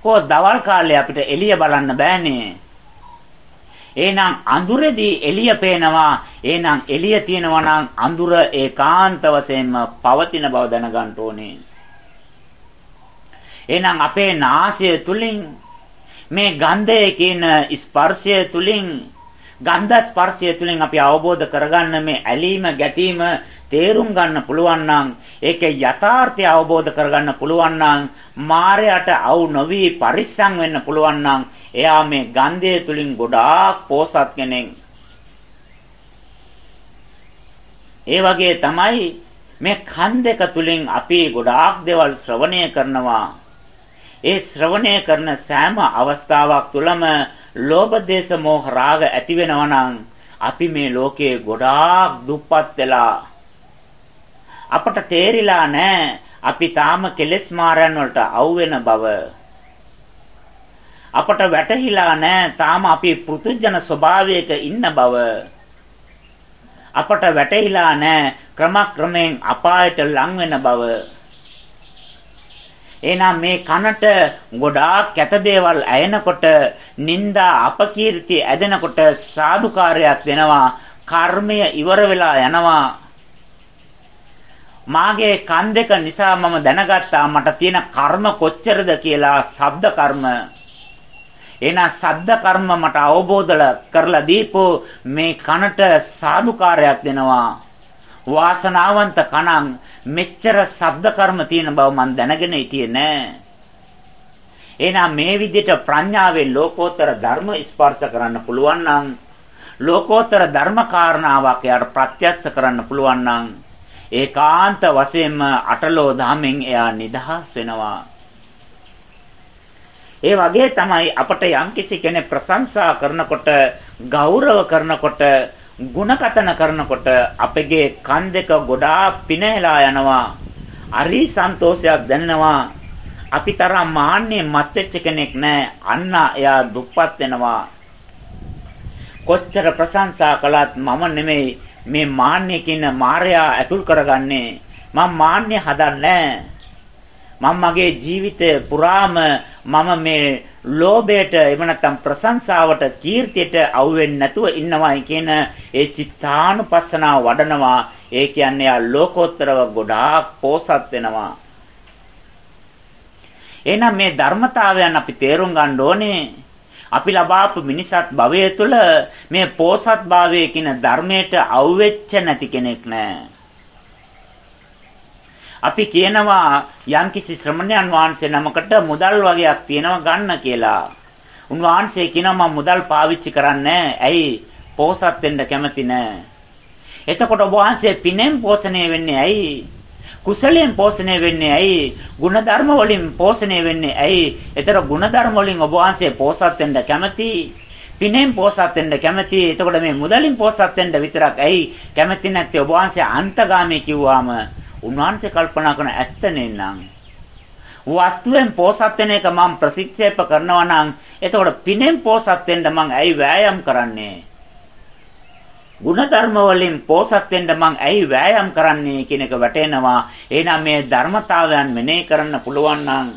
කො දවල් කාලේ අපිට එළිය බලන්න බෑනේ. එහෙනම් අඳුරේදී එළිය පේනවා. එහෙනම් එළිය තියෙනවා නම් අඳුර ඒකාන්ත වශයෙන්ම පවතින බව දැනගන්න ඕනේ. එහෙනම් අපේ නාසය තුලින් මේ ගන්ධය කියන ස්පර්ශය තුලින් ගන්ධ ස්පර්ශය තුළින් අපි අවබෝධ කරගන්න මේ ඇලීම ගැටීම තේරුම් ගන්න පුළුවන් නම් ඒකේ යථාර්ථය අවබෝධ කරගන්න පුළුවන් නම් මායයට අවු නොවි පරිස්සම් වෙන්න පුළුවන් නම් එයා මේ ගන්ධය තුලින් ගොඩාක් පෝසත් කෙනෙක්. ඒ වගේ තමයි මේ කන් දෙක තුලින් අපි ගොඩාක් දේවල් ශ්‍රවණය කරනවා. ඒ ශ්‍රවණය කරන සෑම අවස්ථාවක් තුළම ලෝභ දේශ මොහ රාග ඇති වෙනවා නම් අපි මේ ලෝකේ ගොඩාක් දුප්පත් වෙලා අපට තේරිලා නැහැ අපි තාම කෙලෙස් මාරයන් වලට අවු වෙන බව අපට වැටහිලා නැහැ තාම අපි පෘතුජන ස්වභාවයක ඉන්න බව. අපට වැටහිලා නැහැ ක්‍රමක්‍රමයෙන් අපායට ලං වෙන බව. එහෙනම් මේ කනට ගොඩාක් කැත දේවල් ඇයෙනකොට නිന്ദා අපකීර්ති ඇදෙනකොට සාදුකාරයක් වෙනවා. කර්මය ඉවර වෙලා යනවා. මාගේ කන් දෙක නිසා මම දැනගත්තා. මට තියෙන කර්ම කොච්චරද කියලා ශබ්ද කර්ම. එහෙනම් සද්ද කර්ම මට අවබෝධ කරලා දීපෝ මේ කනට සාදුකාරයක් දෙනවා වාසනාවන්ත කණන් මෙච්චර ශබ්ද කර්ම තියෙන බව මම දැනගෙන හිටියේ නෑ. එහෙනම් මේ විදිහට ප්‍රඥාවෙන් ලෝකෝත්තර ධර්ම ස්පර්ශ කරන්න පුළුවන් නම් ලෝකෝත්තර ධර්ම කාරණාවක් යාට ප්‍රත්‍යක්ෂ කරන්න පුළුවන් නම් ඒකාන්ත වශයෙන්ම අටලෝ ධාමෙන් එයා නිදහස් වෙනවා. ඒ වගේ තමයි අපට යම්කිසි කෙනෙක් ප්‍රශංසා කරනකොට ගෞරව කරනකොට ಗುಣකතන කරනකොට අපගේ කන් දෙක ගොඩාක් පිනහලා යනවා. අරි සන්තෝෂයක් දැනෙනවා. අපි තරම් මාන්නේ මත්වෙච්ච කෙනෙක් නෑ. අන්න එයා දුප්පත් වෙනවා. කොච්චර ප්‍රශංසා කළත් මම නෙමෙයි මේ මාන්නේ කියන මායя ඇතුල් කරගන්නේ. මම මාන්නේ හදන්නේ නෑ. මම මගේ ජීවිතය පුරාම මම මේ ලෝභයට එහෙම නැත්නම් ප්‍රශංසාවට කීර්තියට අවු වෙන්නේ නැතුව ඉන්නවයි කියන ඒ චිත්තානුපස්සනාව වඩනවා. ඒ කියන්නේ ආ ලෝකෝත්තරව ගොඩාක් පෝසත් වෙනවා. එහෙනම් මේ ධර්මතාවයන් අපි තේරුම් ගන්න ඕනේ. අපි ලබාපු මිනිසත් භවය තුළ මේ පෝසත් භාවයේ කියන ධර්මයට අවුෙච්ච නැති කෙනෙක් නැහැ අපි කියනවා යම්කිසි ශ්‍රමණයන් වහන්සේ නමකට මුදල් වගේක් තියෙනවා ගන්න කියලා. උන්වහන්සේ කියනවා මම මුදල් පාවිච්චි කරන්නේ ඇයි? පෝසත් වෙන්න කැමති නැහැ. එතකොට ඔබ වහන්සේ පිනෙන් පෝෂණය වෙන්නේ ඇයි? කුසලයෙන් පෝෂණය වෙන්නේ ඇයි? ಗುಣධර්ම වලින් පෝෂණය වෙන්නේ ඇයි? ඒතර ಗುಣධර්ම වලින් ඔබ වහන්සේ පෝසත් වෙන්න කැමති. පිනෙන් පෝසත් වෙන්න කැමති. එතකොට මේ මුදලින් පෝසත් වෙන්න විතරක් ඇයි කැමති නැත්තේ ඔබ වහන්සේ අන්තගාමී කිව්වාම උන්වහන්සේ කල්පනා කරන ඇත්ත නේනම්. වස්තුවෙන් පෝසත් වෙන එක මම ප්‍රසිද්ධියප කරනවා නම් එතකොට පිනෙන් පෝසත් වෙන්න මං ඇයි වෑයම් කරන්නේ? ಗುಣධර්ම වලින් පෝසත් වෙන්න මං ඇයි වෑයම් කරන්නේ කියන එක වැටෙනවා. එහෙනම් මේ ධර්මතාවයන් මෙනෙහි කරන්න පුළුවන් නම්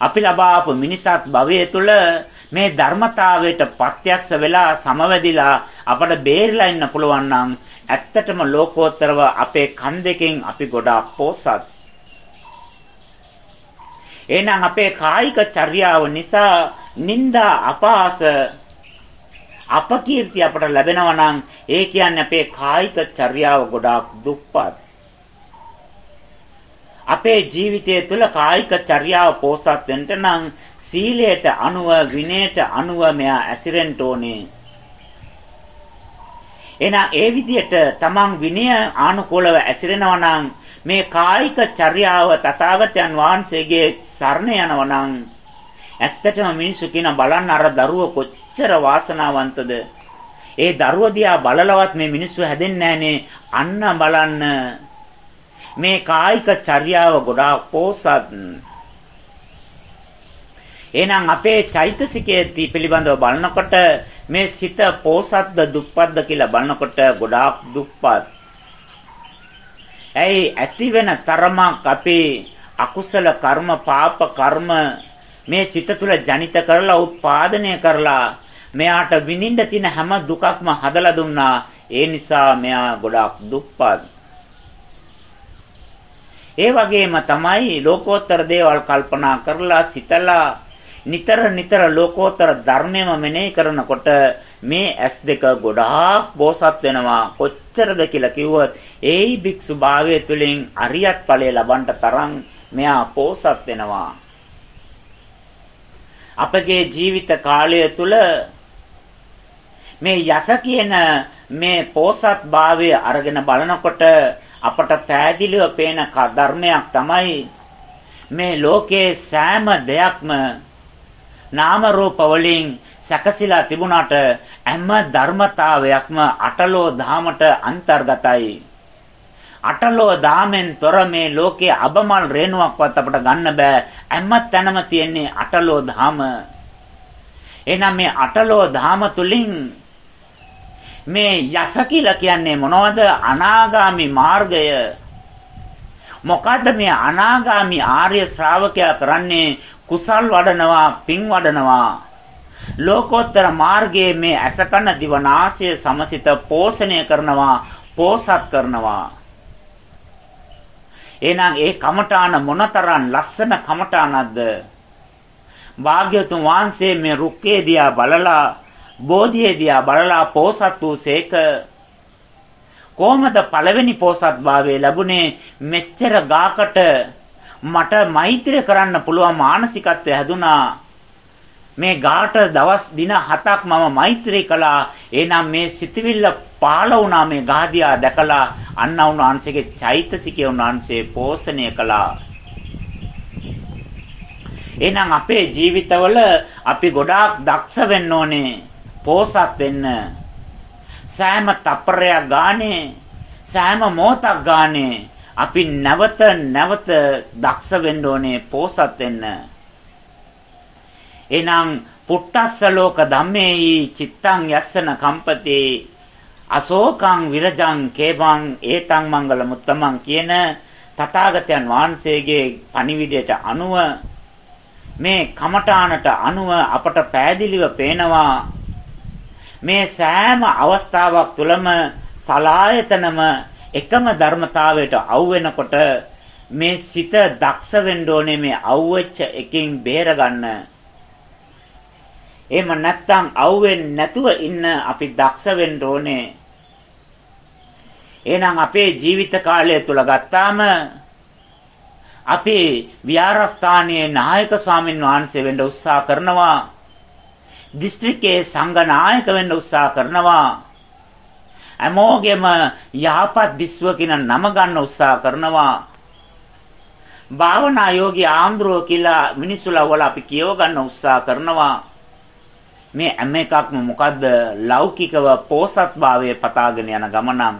අපි ලබාපු මිනිසත් භවයේ තුල මේ ධර්මතාවයට ප්‍රත්‍යක්ෂ වෙලා සමවැදිලා අපට බේරිලා ඉන්න පුළුවන් නම් ඇත්තටම ලෝකෝත්තරව අපේ කන් දෙකෙන් අපි ගොඩාක් පෝසත්. එහෙනම් අපේ කායික චර්යාව නිසා නිന്ദා අපාස අපකීර්ති අපට ලැබෙනවා නම් ඒ කියන්නේ අපේ කායික චර්යාව ගොඩාක් දුප්පත්. අපේ ජීවිතය තුළ කායික චර්යාව පෝසත් වෙන්න නම් සීලයට අනුව විනයට අනුව මෙයා ඇසිරෙන්න ඕනේ. එහෙනම් ඒ විදිහට තමන් විනය ආනුකූලව ඇසිරෙනවා නම් මේ කායික චර්යාව තථාගතයන් වහන්සේගේ සරණ යනවා නම් ඇත්තටම මිනිස්සු කියන බලන්න අර දරුව කොච්චර වාසනාවන්තද? ඒ දරුව දිහා බලලවත් මේ මිනිස්සු හැදෙන්නේ අන්න බලන්න. මේ කායික චර්යාව ගොඩාක් පෝසත්. එහෙනම් අපේ චෛතසිකයේ පිළිබඳව බලනකොට මේ සිත පෝසත්ද දුප්පත්ද කියලා බලනකොට ගොඩාක් දුප්පත්. ඇයි ඇති වෙන තරමක් අපේ අකුසල කර්ම පාප කර්ම මේ සිත තුළ ජනිත කරලා උත්පාදනය කරලා මෙයාට විඳින්න තියෙන හැම දුකක්ම හදලා දුන්නා. ඒ නිසා මෙයා ගොඩාක් දුප්පත්. ඒ වගේම තමයි ලෝකෝත්තර දේවල් කල්පනා කරලා සිතලා නිතර නිතර ලෝකෝත්තර ධර්මයම මෙනෙහි කරනකොට මේ ඇස් දෙක ගොඩාක් බෝසත් වෙනවා. කොච්චරද කියලා කිව්වොත් ඒයි භික්ෂු භාවයේ තුලින් අරියත් ඵලය ලබන්න තරම් මෙයා පෝසත් වෙනවා. අපගේ ජීවිත කාලය තුල මේ යස කියන මේ පෝසත් භාවය අරගෙන බලනකොට අපට පෑදිලිව පේන ධර්මයක් තමයි මේ ලෝකේ සෑම දෙයක්ම නාම රූප වලින් සැකසීලා තිබුණාට හැම ධර්මතාවයක්ම අටලෝ ධාමට අන්තර්ගතයි. අටලෝ දාමෙන් තොර මේ ලෝකයේ අබමල් රේණුවක්වත් අපට ගන්න බෑ. හැම තැනම තියෙන්නේ අටලෝ ධාම. එහෙනම් මේ අටලෝ ධාම තුලින් මේ යස කියලා කියන්නේ මොනවද? අනාගාමි මාර්ගය. මොකද්ද මේ අනාගාමි ආර්ය ශ්‍රාවකයා කරන්නේ? කුසල් වඩනවා පින් වඩනවා. ලෝකෝත්තර මාර්ගයේ මේ අසකන දිවනාසය සමසිත පෝෂණය කරනවා පෝසත් කරනවා. එහෙනම් ඒ කමඨාන මොනතරම් ලස්සන කමඨානක්ද? භාග්‍යතුන් වහන්සේ මේ රුක්කේ දිහා බලලා බෝධියේ දිහා බලලා පෝසත් වූ සේක. කොහමද පළවෙනි පෝසත් භාවයේ ලැබුණේ? මෙච්චර ගාකට මට මෛත්‍රිය කරන්න පුළුවන් මානසිකත්වය හැදුනා මේ ගාට දවස් දින 7ක් මම මෛත්‍රී කළා එහෙනම් මේ සිතවිල්ල පාළ වුණා මේ ගාදියා දැකලා අන්න උන්වහන්සේගේ චෛතසිකය උන්වහන්සේ පෝෂණය කළා. එහෙනම් අපේ ජීවිතවල අපි ගොඩාක් දක්ෂ වෙන්න ඕනේ. පෝසත් වෙන්න. සෑම තප්පරයක් ගානේ සෑම මොහොතක් ගානේ අපි නැවත නැවත දක්ෂ වෙන්න ඕනේ පෝසත් වෙන්න. එනං පුට්ටස්ස ලෝක ධම්මේහි චිත්තං යස්සන කම්පතේ අශෝකං විරජං කේවං ඒතං මංගල මුත්තමන් කියන තථාගතයන් වහන්සේගේ පණිවිඩයට අනුව මේ කමඨානට අනුව අපට පෑදිලිව පේනවා මේ සෑම අවස්ථාවක් තුළම සලායතනම එකම ධර්මතාවයට අවු වෙනකොට මේ සිත දක්ෂ වෙන්න ඕනේ මේ අවුච්ච එකකින් බේර ගන්න. එහෙම නැත්නම් අවුෙන්නේ නැතුව ඉන්න අපි දක්ෂ වෙන්න ඕනේ. එහෙනම් අපේ ජීවිත කාලය තුල ගත්තාම අපේ විහාරස්ථානයේ නායක ස්වාමින් වහන්සේ වෙන්න උත්සාහ කරනවා. දිස්ත්‍රික්කයේ සංඝනායක වෙන්න උත්සාහ කරනවා. හැමෝගෙම යහපත් විශ්ව කියන නම ගන්න උත්සාහ කරනවා. භාවනා යෝගී ආම්ද්‍රෝ කියලා මිනිස්සු ලවල අපි කියව ගන්න උත්සාහ කරනවා. මේ හැම එකක්ම මොකද්ද ලෞකිකව පෝසත්භාවයේ පතාගෙන යන ගමනක්.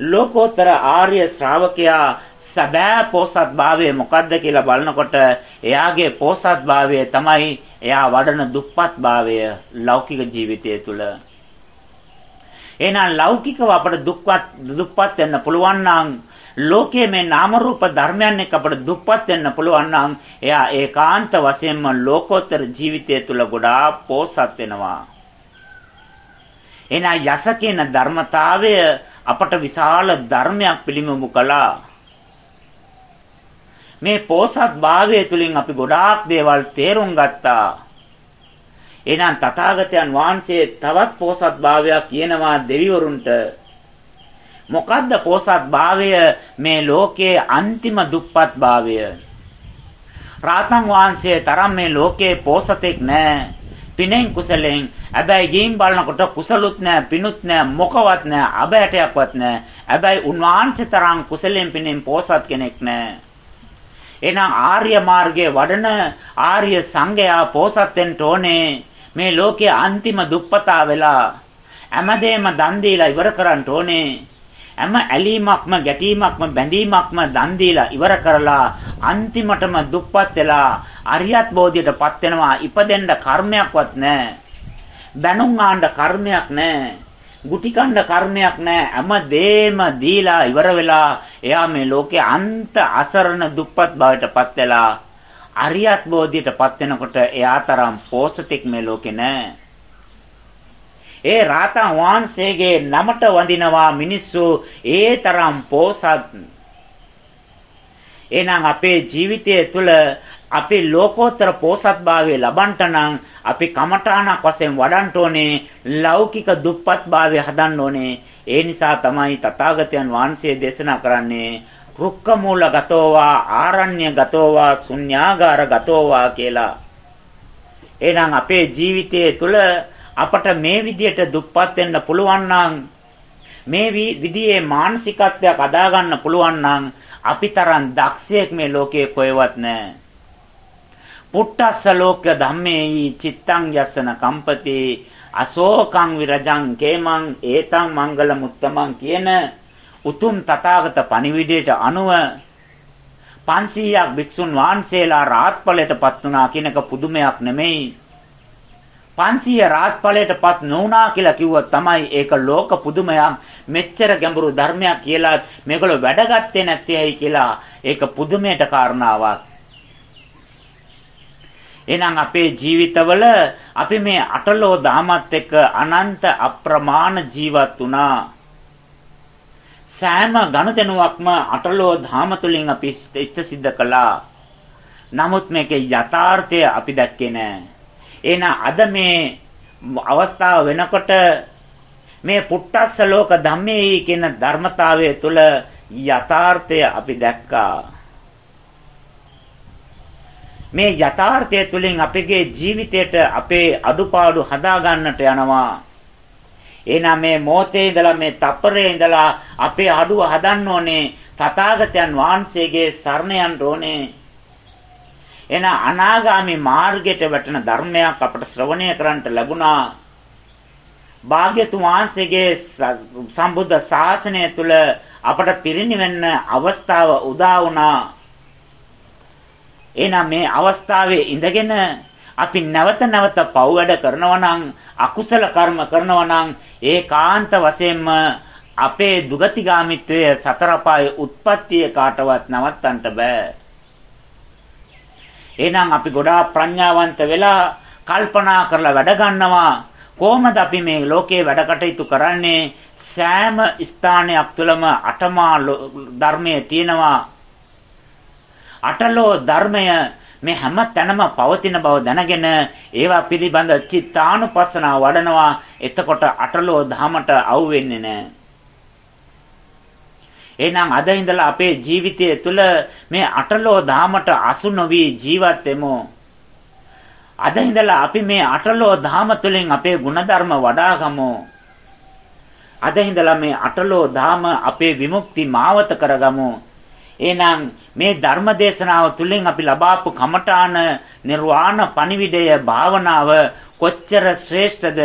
ලෝකෝත්තර ආර්ය ශ්‍රාවකයා සැබෑ පෝසත්භාවය මොකද්ද කියලා බලනකොට එයාගේ පෝසත්භාවය තමයි එයා වඩන දුප්පත්භාවය ලෞකික ජීවිතය තුළ එහෙනම් ලෞකිකව අපට දුක්වත් දුප්පත් වෙන්න පුළුවන් නම් ලෝකයේ මේ නාම රූප ධර්මයන් එක්ක අපට දුප්පත් වෙන්න පුළුවන් නම් එයා ඒකාන්ත වශයෙන්ම ලෝකෝත්තර ජීවිතය තුළ ගොඩාක් පෝසත් වෙනවා. එහෙනම් යස කියන ධර්මතාවය අපට විශාල ධර්මයක් පිළිඹු කළා. මේ පෝසත් භාවය තුලින් අපි ගොඩාක් දේවල් තේරුම් ගත්තා. එහෙනම් තථාගතයන් වහන්සේ තවත් පෝසත් භාවයක් කියනවා දෙවිවරුන්ට. මොකද්ද පෝසත් භාවය මේ ලෝකයේ අන්තිම දුප්පත් භාවය? රාතන් වහන්සේ තරම් මේ ලෝකයේ පෝසතෙක් නැහැ. පිනෙන් කුසලෙන් හැබැයි ගේම් බලනකොට කුසලුත් නැහැ පිනුත් නැහැ මොකවත් නැහැ අබෑටයක්වත් නැහැ හැබැයි උන්වහන්සේ තරම් කුසලෙන් පිනෙන් පෝසත් කෙනෙක් නැහැ එහෙනම් ආර්ය මාර්ගයේ වඩන ආර්ය සංඝයා පෝසත් වෙන්න ඕනේ මේ ලෝකයේ අන්තිම දුප්පතා වෙලා හැමදේම දන් දීලා ඉවර කරන්න ඕනේ. හැම ඇලීමක්ම ගැටීමක්ම බැඳීමක්ම දන් දීලා ඉවර කරලා අන්තිමටම දුප්පත් වෙලා අරියත් බෝධියටපත් වෙනවා. ඉපදෙන්න කර්මයක්වත් නැහැ. බැනුම් ආණ්ඩ කර්මයක් නැහැ. ගුටි කණ්ඩ කර්මයක් නැහැ. හැම දෙෙම දීලා ඉවර වෙලා එයා මේ ලෝකේ අන්ත අසරණ දුප්පත් බවටපත් වෙලා අරියත් බෝධියටපත් වෙනකොට එයා තරම් පෝසතෙක් මේ ලෝකේ නැහැ ඒ රාතන් වහන්සේගේ නමට වඳිනවා මිනිස්සු ඒ තරම් පෝසත්. එහෙනම් අපේ ජීවිතය තුළ අපේ ලෝකෝත්තර පෝසත්භාවය ලබන්නට නම් අපි කමඨාණක් වශයෙන් වඩන්න ඕනේ ලෞකික දුප්පත්භාවය හදන්න ඕනේ. ඒ නිසා තමයි තථාගතයන් වහන්සේ දේශනා කරන්නේ රුක්ක මූල ගතෝවා ආරණ්‍ය ගතෝවා ශුන්‍යාගාර ගතෝවා කියලා එහෙනම් අපේ ජීවිතයේ තුල අපට මේ විදියට දුප්පත් වෙන්න පුළුවන් නම් මේ විදියේ මානසිකත්වයක් අදා ගන්න පුළුවන් නම් අපි තරම් දක්ෂයෙක් මේ ලෝකේ කොහෙවත් නැහැ. පුට්ටස්ස ලෝක ධම්මේයි චිත්තං යස්සන කම්පති අශෝකං විරජං කේමං ඒතං මංගල මුත්තමං කියන උතුම් තථාගත පණිවිඩයට අනුව 500ක් භික්ෂුන් වහන්සේලා රාත්පලයටපත් වුණා කියනක පුදුමයක් නෙමෙයි. 500 රාත්පලයටපත් නොවුනා කියලා කිව්වොත් තමයි ඒක ලෝක පුදුමයක් මෙච්චර ගැඹුරු ධර්මයක් කියලා මේගොල්ලෝ වැඩගත්තේ නැත්තේයි කියලා ඒක පුදුමයට කාරණාවක්. එහෙනම් අපේ ජීවිතවල අපි මේ අටලෝ දහමත් එක්ක අනන්ත අප්‍රමාණ ජීවත් වුණා. සෑම ගනුදෙනුවක්ම අටලෝ ධාම තුලින් අපි ඉෂ්ට සිද්ධ කළා නමුත් මේකේ යථාර්ථය අපි දැක්කේ නැහැ එහෙනම් අද මේ අවස්ථාව වෙනකොට මේ පුට්ටස්ස ලෝක ධම්මේ කියන ධර්මතාවය තුළ යථාර්ථය අපි දැක්කා. මේ යථාර්ථය තුළින් අපගේ ජීවිතයට අපේ අඩුපාඩු හදා ගන්නට යනවා. එහෙනම් මේ මොහොතේ ඉඳලා මේ තප්පරේ ඉඳලා අපේ අඩුව හදන්න ඕනේ. තථාගතයන් වහන්සේගේ සරණ යන්න ඕනේ. එන අනාගාමි මාර්ගයට වැටෙන ධර්මයක් අපට ශ්‍රවණය කරන්නට ලැබුණා. භාග්‍යතුන් වහන්සේගේ සම්බුද්ධ ශාසනය තුල අපට පිරිනිවෙන්න අවස්ථාව උදා වුණා. එහෙනම් මේ අවස්ථාවේ ඉඳගෙන අපි නැවත නැවත පව් වැඩ කරනවා නම් අකුසල කර්ම කරනවා නම් ඒකාන්ත වශයෙන්ම අපේ දුගතිගාමිත්වය සතර පායේ උත්පත්තිය කාටවත් නවත්තන්න බෑ. එහෙනම් අපි ගොඩාක් ප්‍රඥාවන්ත වෙලා කල්පනා කරලා වැඩ ගන්නවා. කොහොමද අපි මේ ලෝකේ වැඩ කටයුතු කරන්නේ? සෑම ස්ථානයක් තුළම අටමා ධර්මයේ තියෙනවා. අටලෝ ධර්මය මේ හැම තැනම පවතින බව දැනගෙන ඒවා පිළිබඳ චිත්තානුපස්සනාව වඩනවා එතකොට අටලෝ ධමයට අවු වෙන්නේ නැහැ එහෙනම් අද ඉඳලා අපේ ජීවිතය තුළ මේ අටලෝ දාමට අසු නොවි ජීවත් වෙමු. අද ඉඳලා අපි මේ අටලෝ ධාම තුලින් අපේ ಗುಣධර්ම වඩාගමු. අද ඉඳලා මේ අටලෝ ධාම අපේ විමුක්ති මාවත කරගමු. එහෙනම් මේ ධර්ම දේශනාව තුළින් අපි ලබාපු කමඨාන නිර්වාණ පණිවිඩය භාවනාව කොච්චර ශ්‍රේෂ්ඨද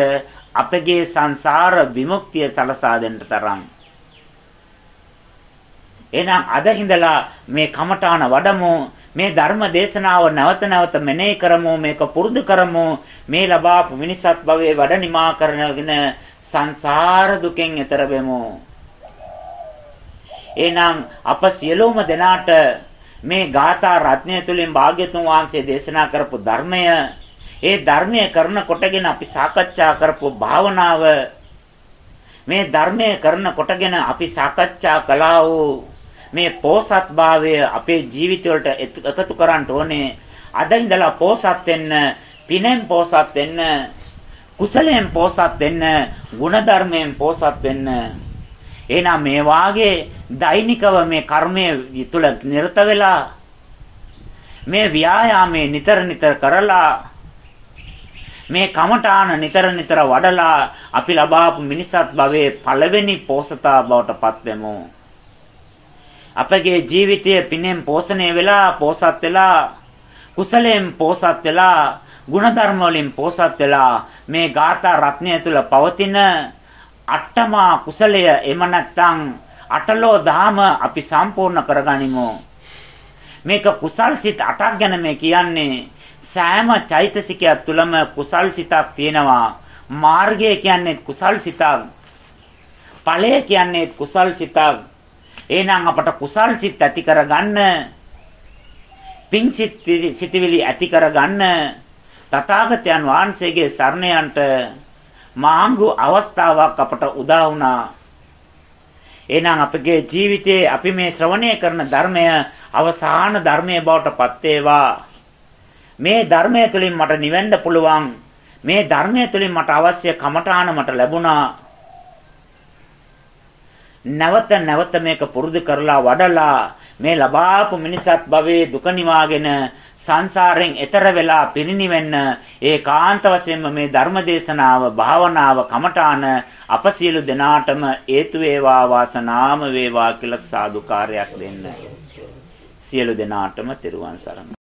අපගේ සංසාර විමුක්තිය සලසා දෙන්න තරම්. එහෙනම් අද හිඳලා මේ කමඨාන වඩමු මේ ධර්ම දේශනාව නැවත නැවත මෙනෙහි කරමු මේක පුරුදු කරමු මේ ලබාපු මිනිසත් භවයේ වැඩ නිමා කරගෙන සංසාර දුකෙන් එතර වෙමු. එහෙනම් අප සියලුම දෙනාට මේ ගාථා රත්නය තුලින් භාග්‍යතුන් වහන්සේ දේශනා කරපු ධර්මය ඒ ධර්මය කරන කොටගෙන අපි සාකච්ඡා කරපු භාවනාව මේ ධර්මය කරන කොටගෙන අපි සාකච්ඡා කළා වූ මේ පෝසත්භාවය අපේ ජීවිතවලට එකතු කරන්න ඕනේ. අද ඉඳලා පෝසත් වෙන්න, පිනෙන් පෝසත් වෙන්න, කුසලයෙන් පෝසත් වෙන්න, ಗುಣධර්මයෙන් පෝසත් වෙන්න. එහෙනම් මේ වාගේ දෛනිකව මේ කර්මයේ තුල නිරත වෙලා මේ ව්‍යායාමයේ නිතර නිතර කරලා මේ කමඨාන නිතර නිතර වඩලා අපි ලබාපු මිනිසත් භවයේ පළවෙනි පෝසතා බවට පත් වෙමු. අපගේ ජීවිතය පිනෙන් පෝෂණය වෙලා පෝසත් වෙලා කුසලයෙන් පෝසත් වෙලා ಗುಣධර්ම වලින් පෝසත් වෙලා මේ ගාථා රත්නය තුල පවතින අට්ටමා කුසලය එම නැත්නම් අටලෝ දහම අපි සම්පූර්ණ කරගනිමු. මේක කුසල් සිත් 8ක් ගැන මේ කියන්නේ. සෑම චෛතසිකයක් තුළම කුසල් සිතක් තියෙනවා. මාර්ගය කියන්නේ කුසල් සිතක්. ඵලය කියන්නේ කුසල් සිතක්. එහෙනම් අපට කුසල් සිත් ඇති කරගන්න පිං සිතිවිලි ඇති කරගන්න තථාගතයන් වහන්සේගේ සරණ යන්ට මාංගු අවස්ථාවක් අපට උදා වුණා. එහෙනම් අපගේ ජීවිතයේ අපි මේ ශ්‍රවණය කරන ධර්මය අවසාන ධර්මයේ බවට පත් වේවා. මේ ධර්මය තුළින් මට නිවෙන්න පුළුවන්. මේ ධර්මය තුළින් මට අවශ්‍ය කමඨාන මට ලැබුණා. නැවත නැවත මේක පුරුදු කරලා වඩලා මේ ලබාපු මිනිසත් භවයේ දුක නිවාගෙන සංසාරයෙන් එතර වෙලා පිරිනිවෙන්න ඒකාන්ත වශයෙන්ම මේ ධර්ම දේශනාව භාවනාව කමඨාන අප සියලු දෙනාටම හේතු වේවා වාසනාම වේවා කියලා සාදුකාරයක් දෙන්න. සියලු දෙනාටම තෙරුවන් සරණයි.